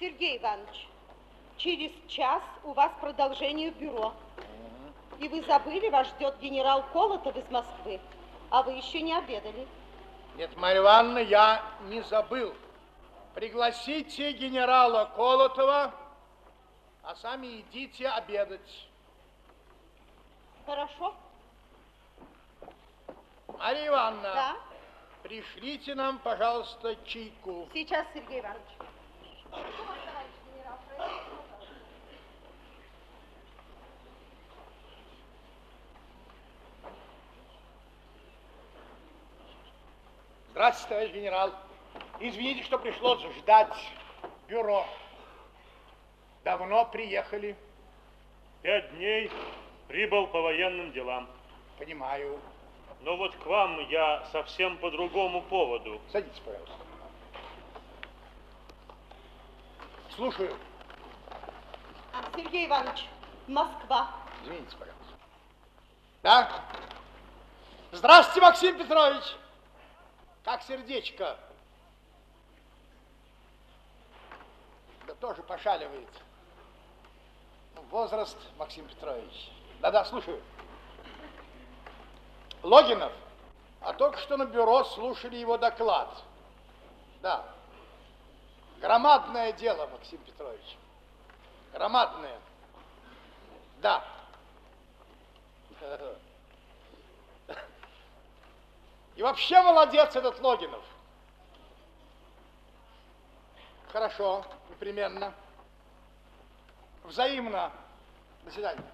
Сергей Иванович, через час у вас продолжение в бюро. И вы забыли, вас ждет генерал Колотов из Москвы, а вы еще не обедали. Нет, Марья Ивановна, я не забыл. Пригласите генерала Колотова, а сами идите обедать. Хорошо? Марья Ивановна, Да. пришлите нам, пожалуйста, чайку. Сейчас, Сергей Иванович. Здравствуйте, товарищ генерал. Извините, что пришлось ждать бюро. Давно приехали. Пять дней прибыл по военным делам. Понимаю. Но вот к вам я совсем по другому поводу. Садитесь, пожалуйста. Слушаю. Сергей Иванович, Москва. Извините, пожалуйста. Да? Здравствуйте, Максим Петрович. Как сердечко? Да тоже пошаливает. Ну, Возраст, Максим Петрович. Да-да, слушаю. Логинов, а только что на бюро слушали его доклад. Да. Громадное дело, Максим Петрович. Громадное. Да. И вообще молодец этот Логинов. Хорошо, непременно. Взаимно. До свидания.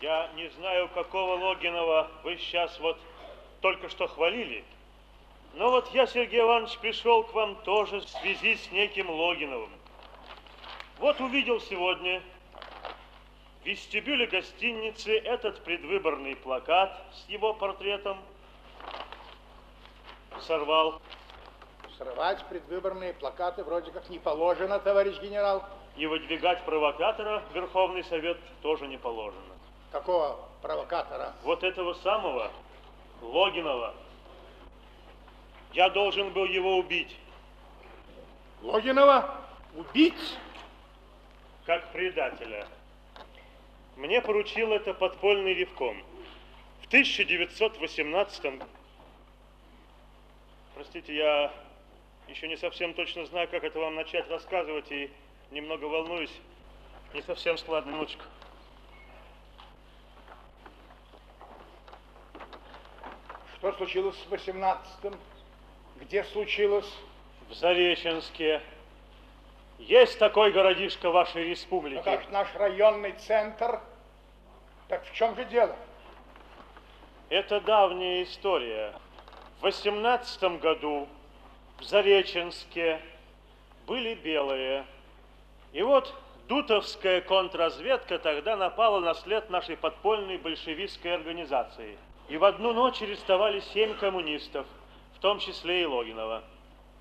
Я не знаю, какого Логинова вы сейчас вот только что хвалили. Но вот я, Сергей Иванович, пришел к вам тоже в связи с неким Логиновым. Вот увидел сегодня в вестибюле гостиницы этот предвыборный плакат с его портретом. Сорвал. Срывать предвыборные плакаты вроде как не положено, товарищ генерал. И выдвигать провокатора в Верховный Совет тоже не положено. Какого провокатора? Вот этого самого Логинова. Я должен был его убить, Логинова? Убить? как предателя. Мне поручил это подпольный ревком. В 1918 Простите, я еще не совсем точно знаю, как это вам начать рассказывать, и немного волнуюсь. Не совсем складно, минуточку. Что случилось в 18-м? Где случилось? В Зареченске. Есть такой городишко вашей республики. Как наш районный центр? Так в чем же дело? Это давняя история. В 18 году в Зареченске были белые. И вот Дутовская контрразведка тогда напала на след нашей подпольной большевистской организации. И в одну ночь арестовали семь коммунистов, том числе и Логинова.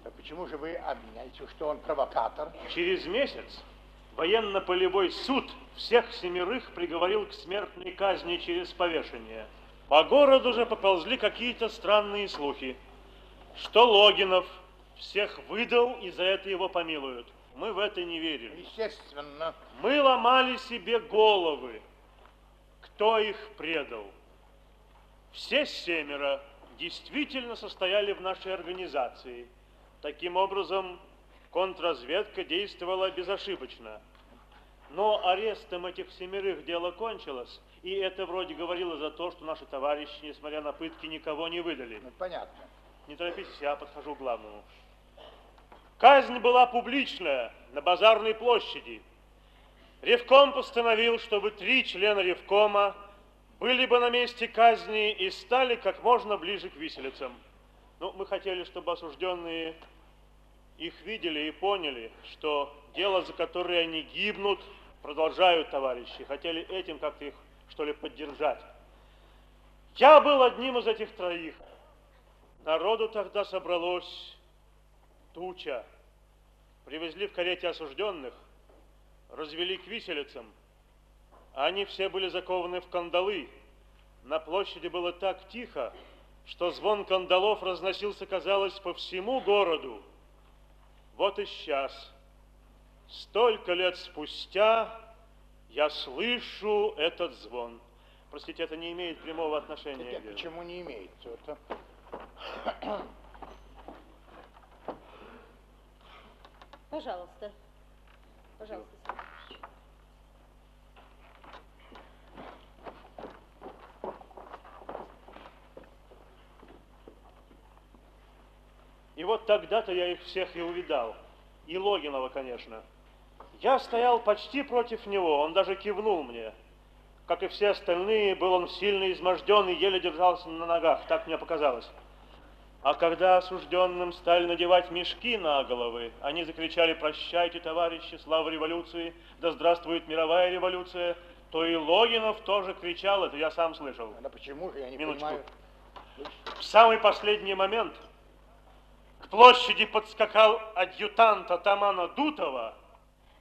Так почему же вы обвиняете, что он провокатор? Через месяц военно-полевой суд всех семерых приговорил к смертной казни через повешение. По городу же поползли какие-то странные слухи, что Логинов всех выдал и за это его помилуют. Мы в это не верили. Естественно. Мы ломали себе головы, кто их предал. Все семеро действительно состояли в нашей организации. Таким образом, контрразведка действовала безошибочно. Но арестом этих семерых дело кончилось, и это вроде говорило за то, что наши товарищи, несмотря на пытки, никого не выдали. Ну, понятно. Не торопитесь, я подхожу к главному. Казнь была публичная, на базарной площади. Ревком постановил, чтобы три члена Ревкома были бы на месте казни и стали как можно ближе к виселицам. Ну, мы хотели, чтобы осужденные их видели и поняли, что дело, за которое они гибнут, продолжают товарищи. Хотели этим как-то их, что ли, поддержать. Я был одним из этих троих. Народу тогда собралось туча. Привезли в карете осужденных, развели к виселицам. Они все были закованы в кандалы. На площади было так тихо, что звон кандалов разносился, казалось, по всему городу. Вот и сейчас, столько лет спустя, я слышу этот звон. Простите, это не имеет прямого отношения Нет, почему не имеет? Это... Пожалуйста. Пожалуйста, Сергей Иванович. И вот тогда-то я их всех и увидал. И Логинова, конечно. Я стоял почти против него, он даже кивнул мне. Как и все остальные, был он сильно изможден и еле держался на ногах, так мне показалось. А когда осужденным стали надевать мешки на головы, они закричали «Прощайте, товарищи, слава революции, да здравствует мировая революция», то и Логинов тоже кричал, это я сам слышал. Да почему же, я не Минуточку. понимаю. В самый последний момент к площади подскакал адъютант атамана Дутова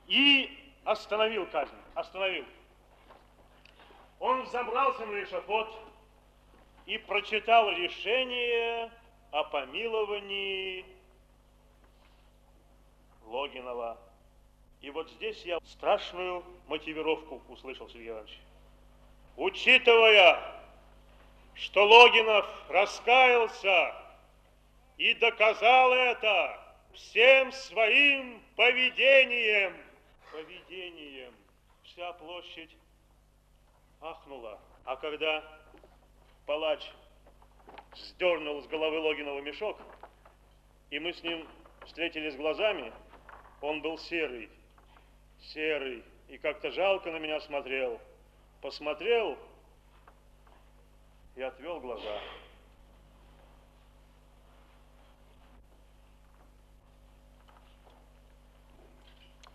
и остановил казнь. Остановил. Он взобрался на эшафот и прочитал решение о помиловании Логинова. И вот здесь я страшную мотивировку услышал, Сергей Иванович. Учитывая, что Логинов раскаялся и доказал это всем своим поведением. Поведением. Вся площадь ахнула. А когда палач сдернул с головы Логинова мешок, и мы с ним встретились глазами, он был серый, серый, и как-то жалко на меня смотрел. Посмотрел и отвел глаза.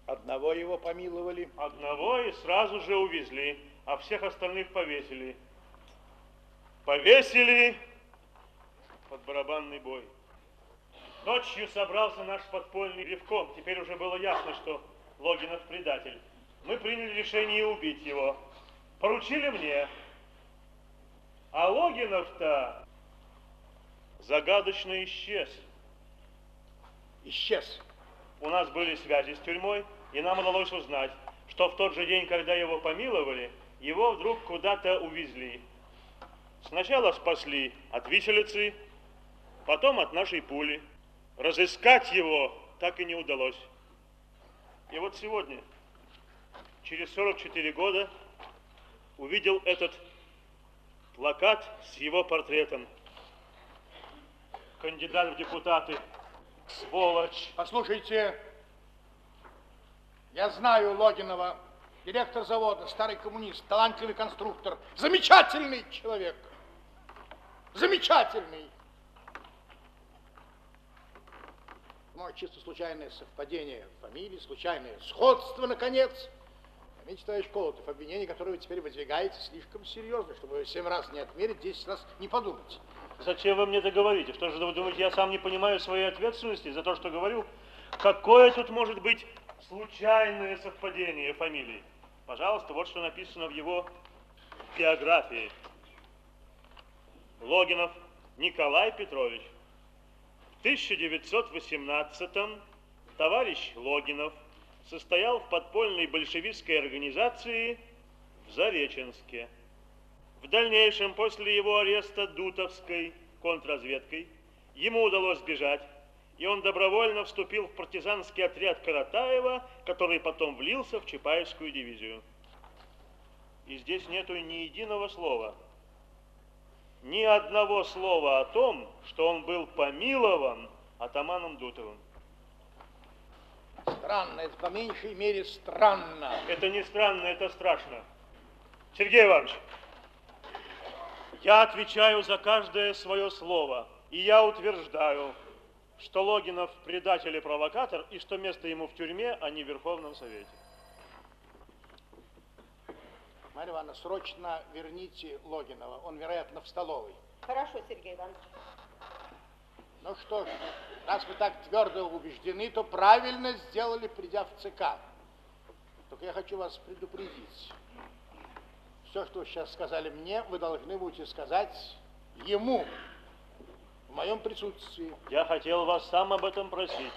Одного его помиловали. Одного и сразу же увезли, а всех остальных повесили. Повесили под барабанный бой. Ночью собрался наш подпольный ревком. Теперь уже было ясно, что Логинов предатель. Мы приняли решение убить его. Поручили мне. А Логинов-то загадочно исчез. Исчез. У нас были связи с тюрьмой, и нам удалось узнать, что в тот же день, когда его помиловали, его вдруг куда-то увезли. Сначала спасли от виселицы, потом от нашей пули. Разыскать его так и не удалось. И вот сегодня, через 44 года, увидел этот плакат с его портретом. Кандидат в депутаты. Сволочь. Послушайте, я знаю Логинова, директор завода, старый коммунист, талантливый конструктор, замечательный человек. Замечательный. Может, чисто случайное совпадение фамилии, случайное сходство, наконец. Заметьте, товарищ Колотов, обвинение, которое вы теперь выдвигаете, слишком серьезно, чтобы семь раз не отмерить, десять раз не подумать. Зачем вы мне это говорите? Что же вы думаете, я сам не понимаю своей ответственности за то, что говорю? Какое тут может быть случайное совпадение фамилий? Пожалуйста, вот что написано в его биографии. Логинов Николай Петрович. В 1918-м товарищ Логинов состоял в подпольной большевистской организации в Зареченске. В дальнейшем, после его ареста Дутовской контрразведкой, ему удалось сбежать, и он добровольно вступил в партизанский отряд Каратаева, который потом влился в Чапаевскую дивизию. И здесь нету ни единого слова, ни одного слова о том, что он был помилован атаманом Дутовым. Странно, это по меньшей мере странно. Это не странно, это страшно. Сергей Иванович, я отвечаю за каждое свое слово, и я утверждаю, что Логинов предатель и провокатор, и что место ему в тюрьме, а не в Верховном Совете. Марья Ивановна, срочно верните Логинова. Он, вероятно, в столовой. Хорошо, Сергей Иванович. Ну что ж, раз вы так твердо убеждены, то правильно сделали, придя в ЦК. Только я хочу вас предупредить. Все, что вы сейчас сказали мне, вы должны будете сказать ему моем присутствии. Я хотел вас сам об этом просить.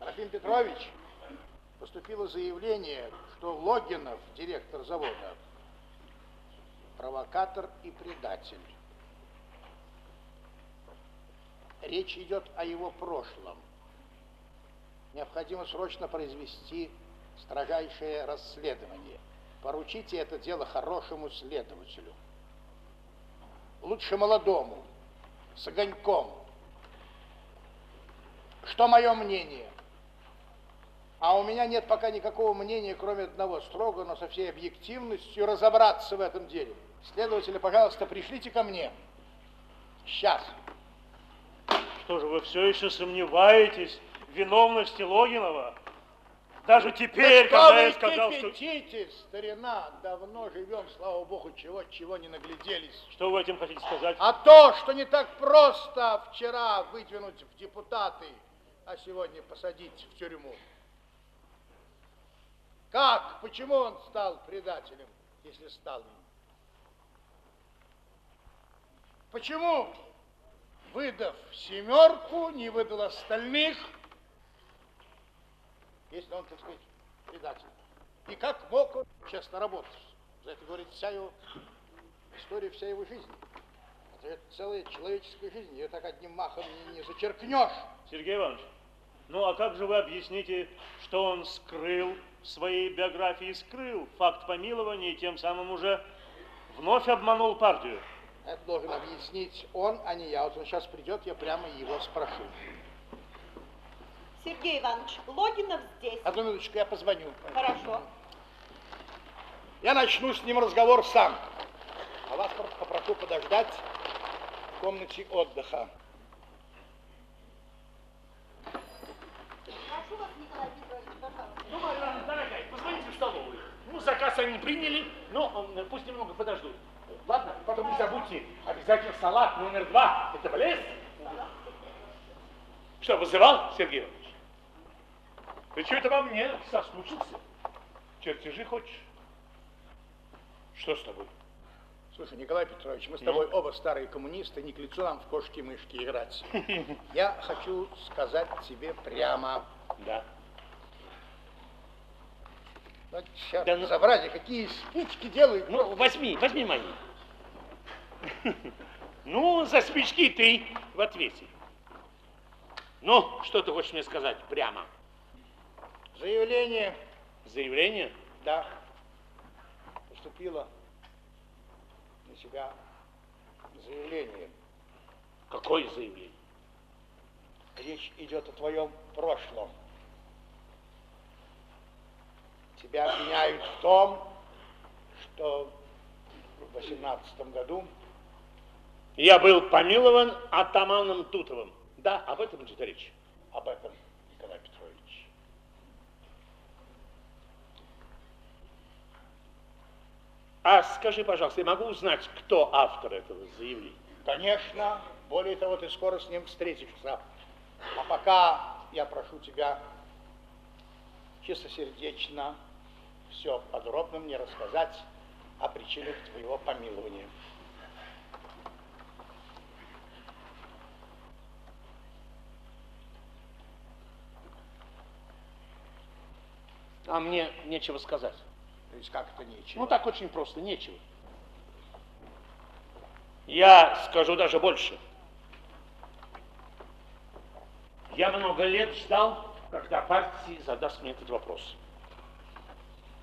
Трофим Петрович, поступило заявление, что Логинов, директор завода, провокатор и предатель. Речь идет о его прошлом. Необходимо срочно произвести строжайшее расследование. Поручите это дело хорошему следователю. Лучше молодому, с огоньком. Что мое мнение? А у меня нет пока никакого мнения, кроме одного, строго, но со всей объективностью разобраться в этом деле. Следователи, пожалуйста, пришлите ко мне. Сейчас. Что же, вы все еще сомневаетесь в виновности Логинова? Даже теперь, да когда я сказал, вы что... старина, давно живем, слава богу, чего, чего не нагляделись. Что вы этим хотите сказать? А то, что не так просто вчера выдвинуть в депутаты, а сегодня посадить в тюрьму. Как? Почему он стал предателем, если стал им? Почему, выдав семерку, не выдал остальных, если он, так сказать, предатель? И как мог он честно работать? За это говорит вся его история, вся его жизнь. Это целая человеческая жизнь, ее так одним махом не, не зачеркнешь. Сергей Иванович, ну а как же вы объясните, что он скрыл в своей биографии, скрыл факт помилования и тем самым уже вновь обманул партию? Это должен объяснить он, а не я. Вот он сейчас придет, я прямо его спрошу. Сергей Иванович, Логинов здесь. Одну минуточку, я позвоню. Хорошо. Я начну с ним разговор сам. А вас попрошу подождать в комнате отдыха. Прошу вас, Николай Петрович, пожалуйста. Ну, Марья Ивановна, дорогая, позвоните в столовую. Ну, заказ они приняли, но пусть немного подождут. Ладно, потом не забудьте, обязательно салат номер два. Это блеск. Что, вызывал, Сергей Иванович? Ты что это во мне соскучился? Чертежи хочешь? Что с тобой? Слушай, Николай Петрович, мы с тобой оба старые коммунисты, не к лицу нам в кошки-мышки играть. Я хочу сказать тебе прямо. Да. Ну, черт, Да ну- безобразие, какие спички делают. Ну, возьми, возьми мои. Ну, за спички ты в ответе. Ну, что ты хочешь мне сказать прямо? Заявление, Заявление? да, поступило на себя заявление. Какое заявление? Речь идет о твоем прошлом. Тебя обвиняют в том, что в 18 году Я был помилован атаманом Тутовым. Да, об этом идет речь. об этом, Николай Петрович. А скажи, пожалуйста, я могу узнать, кто автор этого заявления? Конечно, более того, ты скоро с ним встретишься. А пока я прошу тебя чистосердечно все подробно мне рассказать о причинах твоего помилования. А мне нечего сказать. То есть как это нечего? Ну, так очень просто, нечего. Я скажу даже больше. Я много лет ждал, когда партия задаст мне этот вопрос.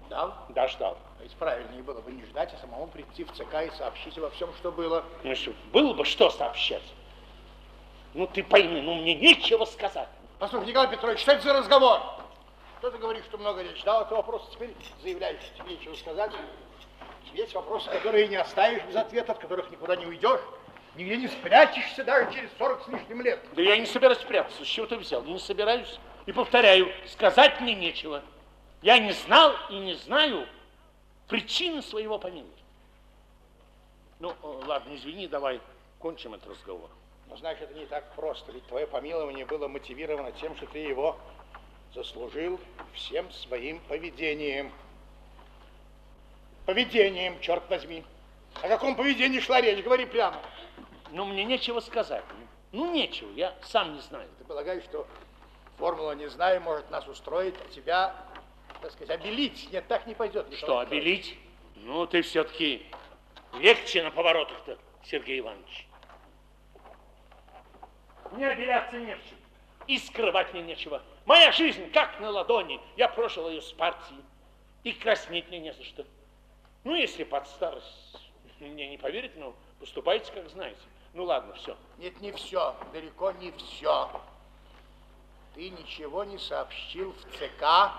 Дал? Да, ждал. То есть правильнее было бы не ждать, а самому прийти в ЦК и сообщить обо всем, что было. Ну, что, было бы что сообщать. Ну, ты пойми, ну, мне нечего сказать. Послушай, Николай Петрович, что это за разговор? Что ты говоришь, что много лет ждал? Это вопрос теперь заявляешь, что тебе нечего сказать. Есть вопросы, которые не оставишь без ответа, от которых никуда не уйдешь. Нигде не спрячешься даже через 40 с лишним лет. Да я не собираюсь прятаться. С чего ты взял? Не собираюсь. И повторяю, сказать мне нечего. Я не знал и не знаю причины своего помилования. Ну, э, ладно, извини, давай кончим этот разговор. Но знаешь, это не так просто, ведь твое помилование было мотивировано тем, что ты его заслужил всем своим поведением. Поведением, черт возьми. О каком поведении шла речь? Говори прямо. Но мне нечего сказать. Ну, нечего, я сам не знаю. Ты полагаешь, что Формула не знаю, может нас устроить, а тебя, так сказать, обелить. Нет, так не пойдет. Что, обелить? Ну, ты все-таки легче на поворотах-то, Сергей Иванович. Мне обеляться не в чем. И скрывать мне нечего. Моя жизнь как на ладони. Я прошел ее с партией. И краснеть мне не за что. Ну, если под старость мне не поверите, ну, поступайте, как знаете. Ну, ладно, все. Нет, не все. Далеко не все. Ты ничего не сообщил в ЦК,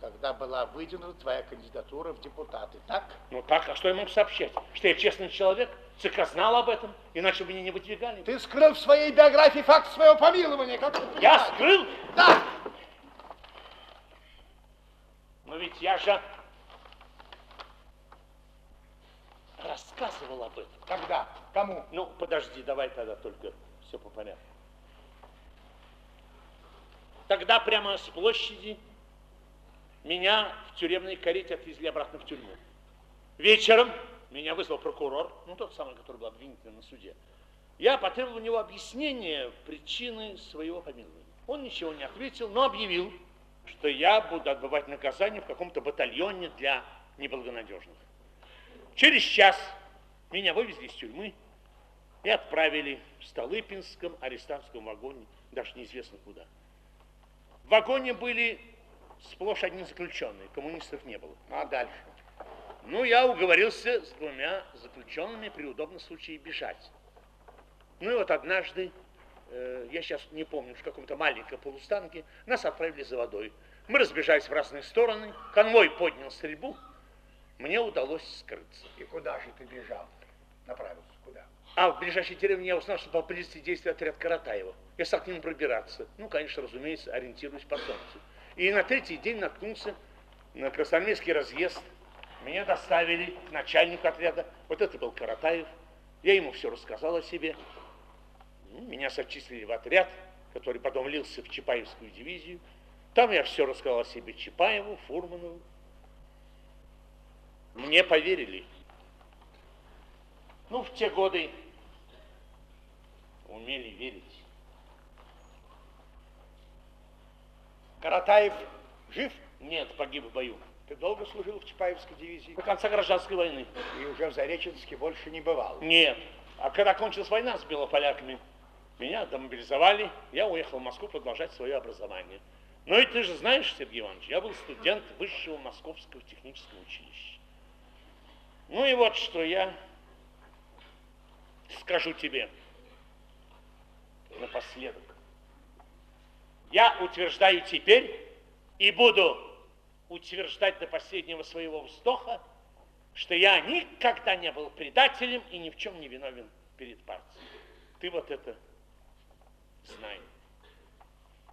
когда была выдвинута твоя кандидатура в депутаты, так? Ну так, а что я мог сообщать? Что я честный человек? ЦК знал об этом, иначе бы меня не выдвигали. Ты скрыл в своей биографии факт своего помилования, как ты Я скрыл? Да! Но ведь я же рассказывал об этом. Когда? Кому? Ну, подожди, давай тогда только все по порядку. Тогда прямо с площади меня в тюремной карете отвезли обратно в тюрьму. Вечером меня вызвал прокурор, ну тот самый, который был обвинителем на суде. Я потребовал у него объяснения причины своего помилования. Он ничего не ответил, но объявил, что я буду отбывать наказание в каком-то батальоне для неблагонадежных. Через час меня вывезли из тюрьмы и отправили в Столыпинском арестантском вагоне, даже неизвестно куда. В вагоне были сплошь одни заключенные, коммунистов не было. А дальше? Ну, я уговорился с двумя заключенными при удобном случае бежать. Ну и вот однажды, э, я сейчас не помню, в каком-то маленьком полустанке, нас отправили за водой. Мы разбежались в разные стороны, конвой поднял стрельбу, мне удалось скрыться. И куда же ты бежал? Направился куда? А в ближайшей деревне я узнал, что поблизости действует отряд Каратаева. Я стал к нему пробираться. Ну, конечно, разумеется, ориентируясь по солнцу. И на третий день наткнулся на Красноармейский разъезд. Меня доставили к начальнику отряда. Вот это был Каратаев. Я ему все рассказал о себе. Ну, меня сочислили в отряд, который потом лился в Чапаевскую дивизию. Там я все рассказал о себе Чапаеву, Фурманову. Мне поверили. Ну, в те годы умели верить. Каратаев жив? Нет, погиб в бою. Ты долго служил в Чапаевской дивизии? До конца гражданской войны. И уже в Зареченске больше не бывал? Нет. А когда кончилась война с белополяками, меня демобилизовали, я уехал в Москву продолжать свое образование. Ну и ты же знаешь, Сергей Иванович, я был студент Высшего Московского технического училища. Ну и вот что я скажу тебе напоследок. Я утверждаю теперь и буду утверждать до последнего своего вздоха, что я никогда не был предателем и ни в чем не виновен перед партией. Ты вот это знай.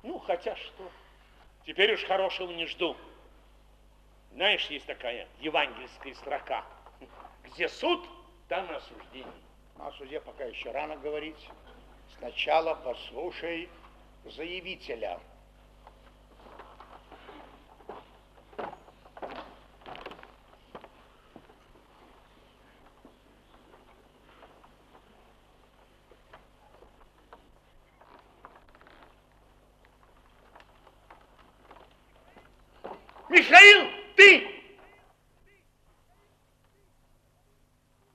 Ну, хотя что, теперь уж хорошего не жду. Знаешь, есть такая евангельская строка. Где суд, там осуждение. О суде пока еще рано говорить. Сначала послушай заявителя.